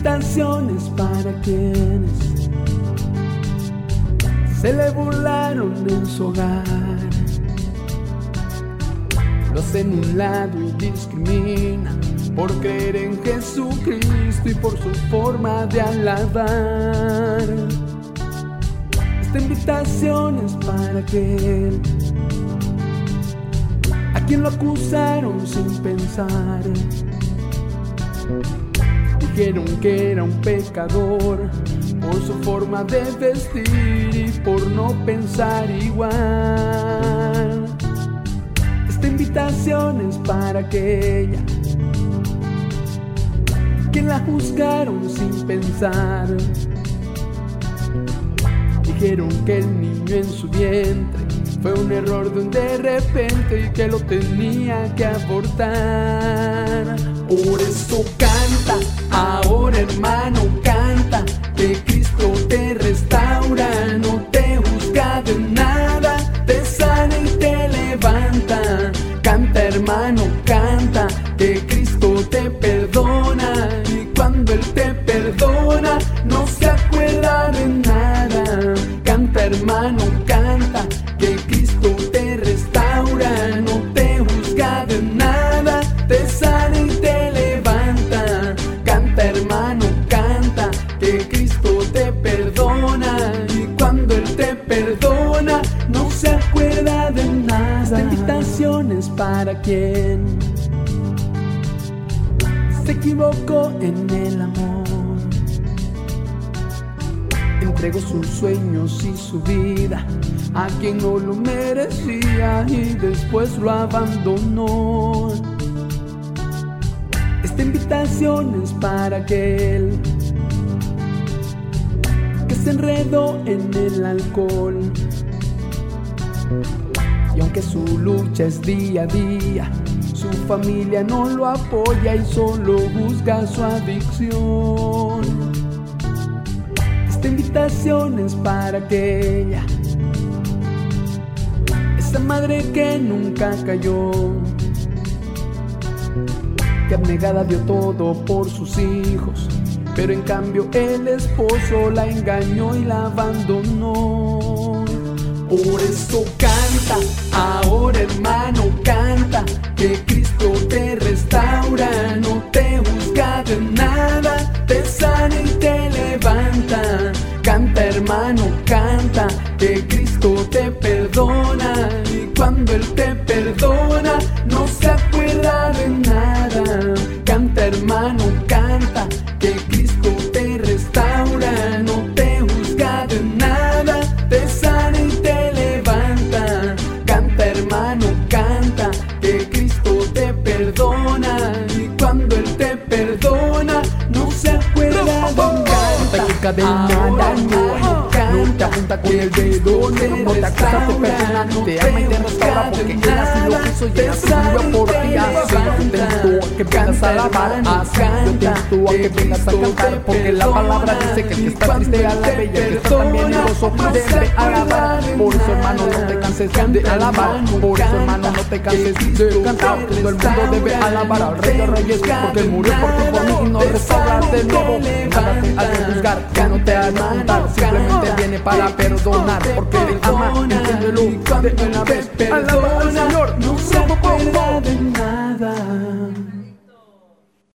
invitaciones para quienes se le burlaron en su hogar. Lo hacen un lado y discriminan por creer en Jesucristo y por su forma de alabar. Esta invitación es para aquel a quien lo acusaron sin pensar. Dijeron que era un pecador por su forma de vestir y por no pensar igual. Esta invitación es para aquella quien la juzgaron sin pensar. Dijeron que el niño en su vientre fue un error de un de repente y que lo tenía que abortar. Por eso canta, y te levanta. Canta hermano, canta, que Cristo te perdona y cuando Él te perdona, no se acuerda de nada. Canta hermano, canta, que Cristo te restaura, no te juzga de nada, te sana y te levanta. Canta hermano, canta, que Cristo te perdona y cuando Él te perdona, nada. Esta invitación es para quien se equivocó en el amor. Entregó sus sueños y su vida a quien no lo merecía y después lo abandonó. Esta invitación es para aquel que se enredó en el alcohol. Aunque su lucha es día a día, su familia no lo apoya y solo busca su adicción. Esta invitación es para aquella, esa madre que nunca cayó, que abnegada dio todo por sus hijos, pero en cambio el esposo la engañó y la abandonó. Por eso canta, ahora hermano canta, que Cristo te restaura, no te juzga de nada, te sana y te levanta. Canta hermano, canta, que Cristo te perdona y cuando Él te perdona, no se acuerda perdona. Y cuando Él te perdona, no se acuerda de nada. cadena daño No te apunta con el dedo No te acusa de persona Te ama y te restaura Porque él así lo quiso Y él así por ti. Así yo te invito a que vengas a alabar Así yo te invito a que vengas a cantar Porque la palabra dice que el que está triste alabe Y el que está también gozo debe alabar. Por eso hermano no te canses de alabar Por eso hermano no te canses de cantar. Todo el mundo debe alabar al rey de reyes Porque murió por por mí y nos restaura de nuevo. Nada te ha de juzgar, que no te ha de apuntar Simplemente viene para perdonar Porque te ama, entiéndelo de una vez. Al Señor,